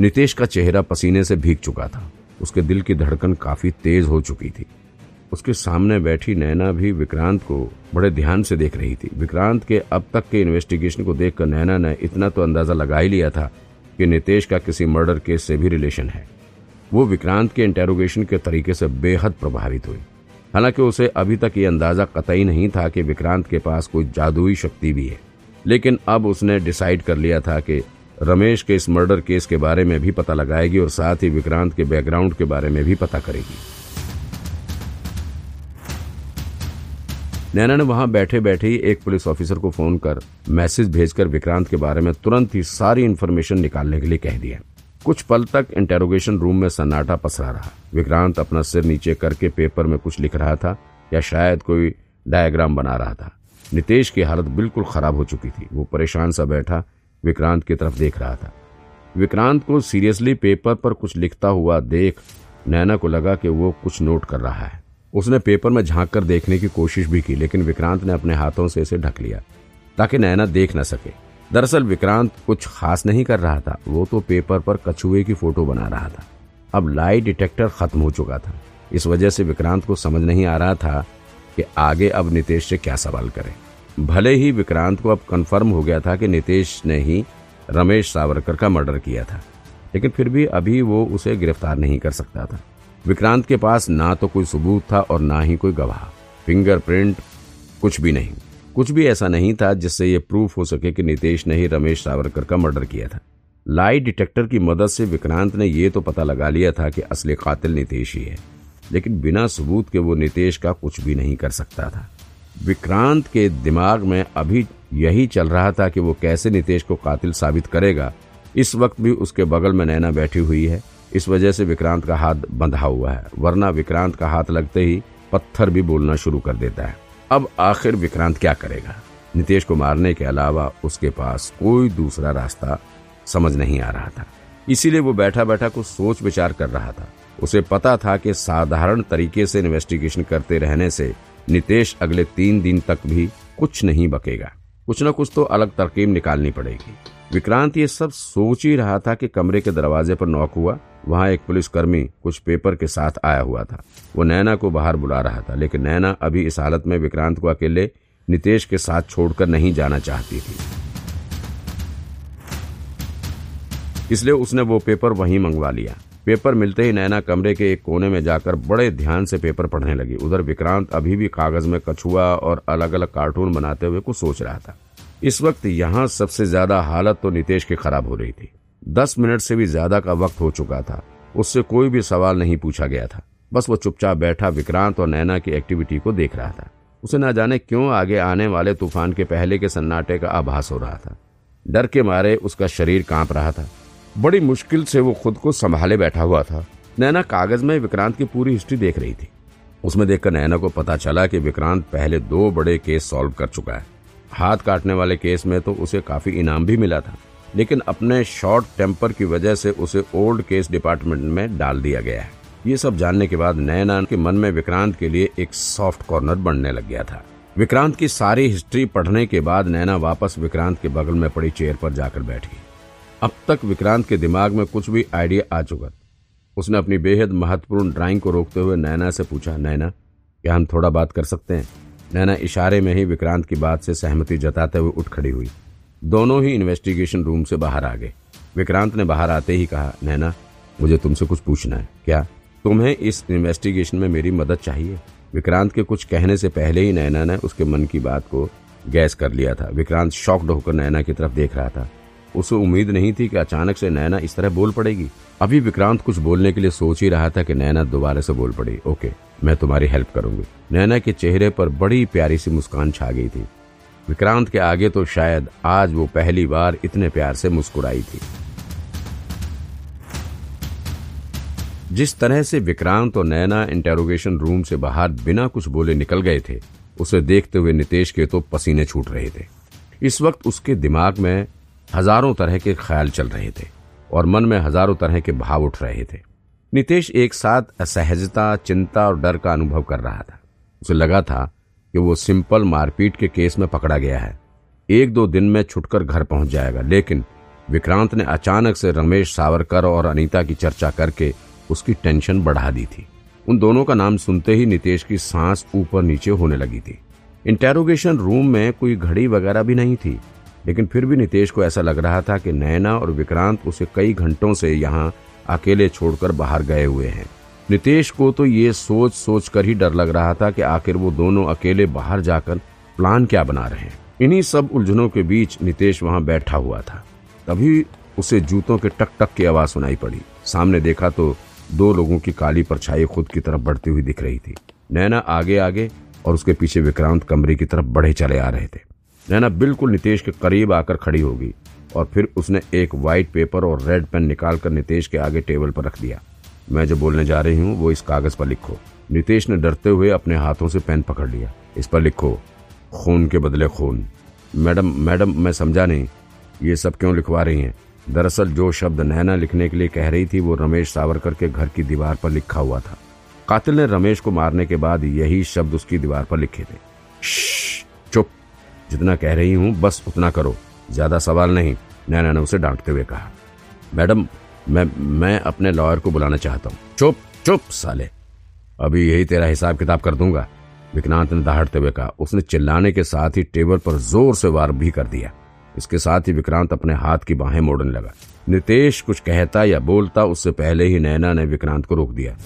नितेश का चेहरा पसीने से भीग चुका था। उसके दिल की धड़कन काफ़ी तेज हो चुकी थी। उसके सामने बैठी नैना भी विक्रांत को बड़े ध्यान से देख रही थी। विक्रांत के अब तक के इन्वेस्टिगेशन को देखकर नैना ने इतना तो अंदाज़ा लगा ही लिया था कि नितेश का किसी मर्डर केस से भी रिलेशन है। वो विक्रांत के इंटेरोगेशन के तरीके से बेहद प्रभावित हुई। हालाँकि उसे अभी तक ये अंदाज़ा कतई नहीं था कि विक्रांत के पास कोई जादुई शक्ति भी है। लेकिन अब उसने डिसाइड कर लिया था कि रमेश के इस मर्डर केस के बारे में भी पता लगाएगी और साथ ही विक्रांत के बैकग्राउंड के बारे में भी पता करेगी। नैना ने वहाँ बैठे बैठे ही एक पुलिस ऑफिसर को फ़ोन कर मैसेज भेजकर विक्रांत के बारे में तुरंत ही सारी इन्फॉर्मेशन निकालने के लिए कह दिया। कुछ पल तक इंटेरोगेशन रूम में सन्नाटा पसरा रहा। विक्रांत अपना सिर नीचे करके पेपर में कुछ लिख रहा था या शायद कोई डायग्राम बना रहा था। नितेश की हालत बिल्कुल खराब हो चुकी थी। वो परेशान सा बैठा विक्रांत की तरफ़ देख रहा था। विक्रांत को सीरियसली पेपर पर कुछ लिखता हुआ देख नैना को लगा कि वो कुछ नोट कर रहा है। उसने पेपर में झाँक कर देखने की कोशिश भी की, लेकिन विक्रांत ने अपने हाथों से इसे ढक लिया, ताकि नैना देख न सके। दरअसल विक्रांत कुछ खास नहीं कर रहा था, वो तो पेपर पर कछुए की फ़ोटो बना रहा था। अब लाई डिटेक्टर खत्म हो चुका था। इस वजह से विक्रांत को समझ नहीं आ रहा था कि आगे अब नितेश से क्या सवाल करें। भले ही विक्रांत को अब कंफर्म हो गया था कि नितेश ने ही रमेश सावरकर का मर्डर किया था, लेकिन फिर भी अभी वो उसे गिरफ़्तार नहीं कर सकता था। विक्रांत के पास ना तो कोई सबूत था और ना ही कोई गवाह फिंगरप्रिंट कुछ भी नहीं। कुछ भी ऐसा नहीं था जिससे ये प्रूफ हो सके कि नितेश ने ही रमेश सावरकर का मर्डर किया था। लाई डिटेक्टर की मदद से विक्रांत ने यह तो पता लगा लिया था कि असली कातिल नितेश ही है, लेकिन बिना सबूत के वो नितेश का कुछ भी नहीं कर सकता था। विक्रांत के दिमाग में अभी यही चल रहा था कि वो कैसे नितेश को कातिल साबित करेगा। इस वक्त भी उसके बगल में नैना बैठी हुई है। इस वजह से विक्रांत का हाथ बंधा हुआ है, वरना विक्रांत का हाथ लगते ही पत्थर भी बोलना शुरू कर देता है। अब आखिर विक्रांत क्या करेगा? नितेश को मारने के अलावा उसके पास कोई दूसरा रास्ता समझ नहीं आ रहा था। इसीलिए वो बैठा बैठा कुछ सोच विचार कर रहा था। उसे पता था कि साधारण तरीके से इन्वेस्टिगेशन करते रहने से नितेश अगले तीन दिन तक भी कुछ नहीं बकेगा। कुछ न कुछ तो अलग तरकीब निकालनी पड़ेगी। विक्रांत ये सब सोच ही रहा था कि कमरे के दरवाजे पर नॉक हुआ, वहाँ एक पुलिसकर्मी कुछ पेपर के साथ आया हुआ था। वो नैना को बाहर बुला रहा था, लेकिन नैना अभी इस हालत में विक्रांत को अकेले नितेश के साथ छोड़कर नहीं जाना चाहती थी। इसलिए उसने वो पेपर वहीं मंगवा लिया। पेपर मिलते ही नैना कमरे के एक कोने में जाकर बड़े ध्यान से पेपर पढ़ने लगी। उधर विक्रांत अभी भी कागज़ में कछुआ और अलग अलग कार्टून बनाते हुए कुछ सोच रहा था। इस वक्त यहाँ सबसे ज़्यादा हालत तो नितेश की खराब हो रही थी। दस मिनट से भी ज़्यादा का वक्त हो चुका था। उससे कोई भी सवाल नहीं पूछा गया था। बस वो चुपचाप बैठा विक्रांत और नैना की एक्टिविटी को देख रहा था। उसे न जाने क्यों आगे आने वाले तूफ़ान के पहले के सन्नाटे का आभास हो रहा था। डर के मारे उसका शरीर काँप रहा था। बड़ी मुश्किल से वो खुद को संभाले बैठा हुआ था। नैना कागज़ में विक्रांत की पूरी हिस्ट्री देख रही थी। उसमें देखकर नैना को पता चला कि विक्रांत पहले दो बड़े केस सॉल्व कर चुका है। हाथ काटने वाले केस में तो उसे काफ़ी इनाम भी मिला था, लेकिन अपने शॉर्ट टेम्पर की वजह से उसे ओल्ड केस डिपार्टमेंट में डाल दिया गया है। ये सब जानने के बाद नैना के मन में विक्रांत के लिए एक सॉफ्ट कॉर्नर बनने लग गया था। विक्रांत की सारी हिस्ट्री पढ़ने के बाद नैना वापस विक्रांत के बगल में पड़ी चेयर पर जाकर बैठी अब तक विक्रांत के दिमाग में कुछ भी आइडिया आ चुका था। उसने अपनी बेहद महत्वपूर्ण ड्राइंग को रोकते हुए नैना से पूछा, नैना, क्या हम थोड़ा बात कर सकते हैं? नैना इशारे में ही विक्रांत की बात से सहमति जताते हुए उठ खड़ी हुई। दोनों ही इन्वेस्टिगेशन रूम से बाहर आ गए। विक्रांत ने बाहर आते ही कहा, नैना, मुझे तुमसे कुछ पूछना है। क्या तुम्हें इस इन्वेस्टिगेशन में मेरी मदद चाहिए? विक्रांत के कुछ कहने से पहले ही नैना ने उसके मन की बात को गैस कर लिया था। विक्रांत शॉक्ड होकर नैना की तरफ़ देख रहा था। उसे उम्मीद नहीं थी कि अचानक से नैना इस तरह बोल पड़ेगी। अभी विक्रांत कुछ बोलने के लिए सोच ही रहा था कि नैना दोबारा से बोल पड़ी, ओके, मैं तुम्हारी हेल्प करूँगी। नैना के चेहरे पर बड़ी प्यारी सी मुस्कान छा गई थी। विक्रांत के आगे तो शायद आज वो पहली बार इतने प्यार से मुस्कुराई थी। जिस तरह से विक्रांत और नैना इंटेरोगेशन रूम से बाहर बिना कुछ बोले निकल गए थे, उसे देखते हुए नितेश के तो पसीने छूट रहे थे। इस वक्त उसके दिमाग में हज़ारों तरह के ख्याल चल रहे थे और मन में हज़ारों तरह के भाव उठ रहे थे। नितेश एक साथ असहजता, चिंता और डर का अनुभव कर रहा था। उसे लगा था कि वो सिंपल मारपीट के केस में पकड़ा गया है। एक दो दिन में छुटकर घर पहुँच जाएगा, लेकिन विक्रांत ने अचानक से रमेश सावरकर और अनीता की चर्चा करके उसकी टेंशन बढ़ा दी थी। उन दोनों का नाम सुनते ही नितेश की सांस ऊपर नीचे होने लगी थी। इंटेरोगेशन रूम में कोई घड़ी वगैरह भी नहीं थी। लेकिन फिर भी नितेश को ऐसा लग रहा था कि नैना और विक्रांत उसे कई घंटों से यहाँ अकेले छोड़कर बाहर गए हुए हैं। नितेश को तो ये सोच सोच कर ही डर लग रहा था कि आखिर वो दोनों अकेले बाहर जाकर प्लान क्या बना रहे हैं। इन्हीं सब उलझनों के बीच नितेश वहाँ बैठा हुआ था। तभी उसे जूतों के टक टक की आवाज़ सुनाई पड़ी। सामने देखा तो दो लोगों की काली परछाई खुद की तरफ़ बढ़ती हुई दिख रही थी। नैना आगे आगे और उसके पीछे विक्रांत कमरे की तरफ़ बढ़े चले आ रहे थे। नैना बिल्कुल नितेश के करीब आकर खड़ी होगी और फिर उसने एक वाइट पेपर और रेड पेन निकालकर नितेश के आगे टेबल पर रख दिया। मैं जो बोलने जा रही हूँ, वो इस कागज़ पर लिखो। नितेश ने डरते हुए अपने हाथों से पेन पकड़ लिया। इस पर लिखो, खून के बदले खून। मैडम मैडम, मैं समझा नहीं। ये सब क्यों लिखवा रही हैं? दरअसल जो शब्द नैना लिखने के लिए कह रही थी, वो रमेश सावरकर के घर की दीवार पर लिखा हुआ था। कातिल ने रमेश को मारने के बाद यही शब्द उसकी दीवार पर लिखे थे। चुप। जितना कह रही हूँ, बस उतना करो। ज़्यादा सवाल नहीं नैना ने उसे डांटते हुए कहा। मैडम, मैं मैं अपने लॉयर को बुलाना चाहता हूँ। चुप चुप, साले। अभी यही तेरा हिसाब किताब कर दूँगा, विक्रांत ने दहाड़ते हुए कहा। उसने चिल्लाने के साथ ही टेबल पर ज़ोर से वार भी कर दिया। इसके साथ ही विक्रांत अपने हाथ की बाहें मोड़ने लगा। नितेश कुछ कहता या बोलता, उससे पहले ही नैना ने विक्रांत को रोक दिया।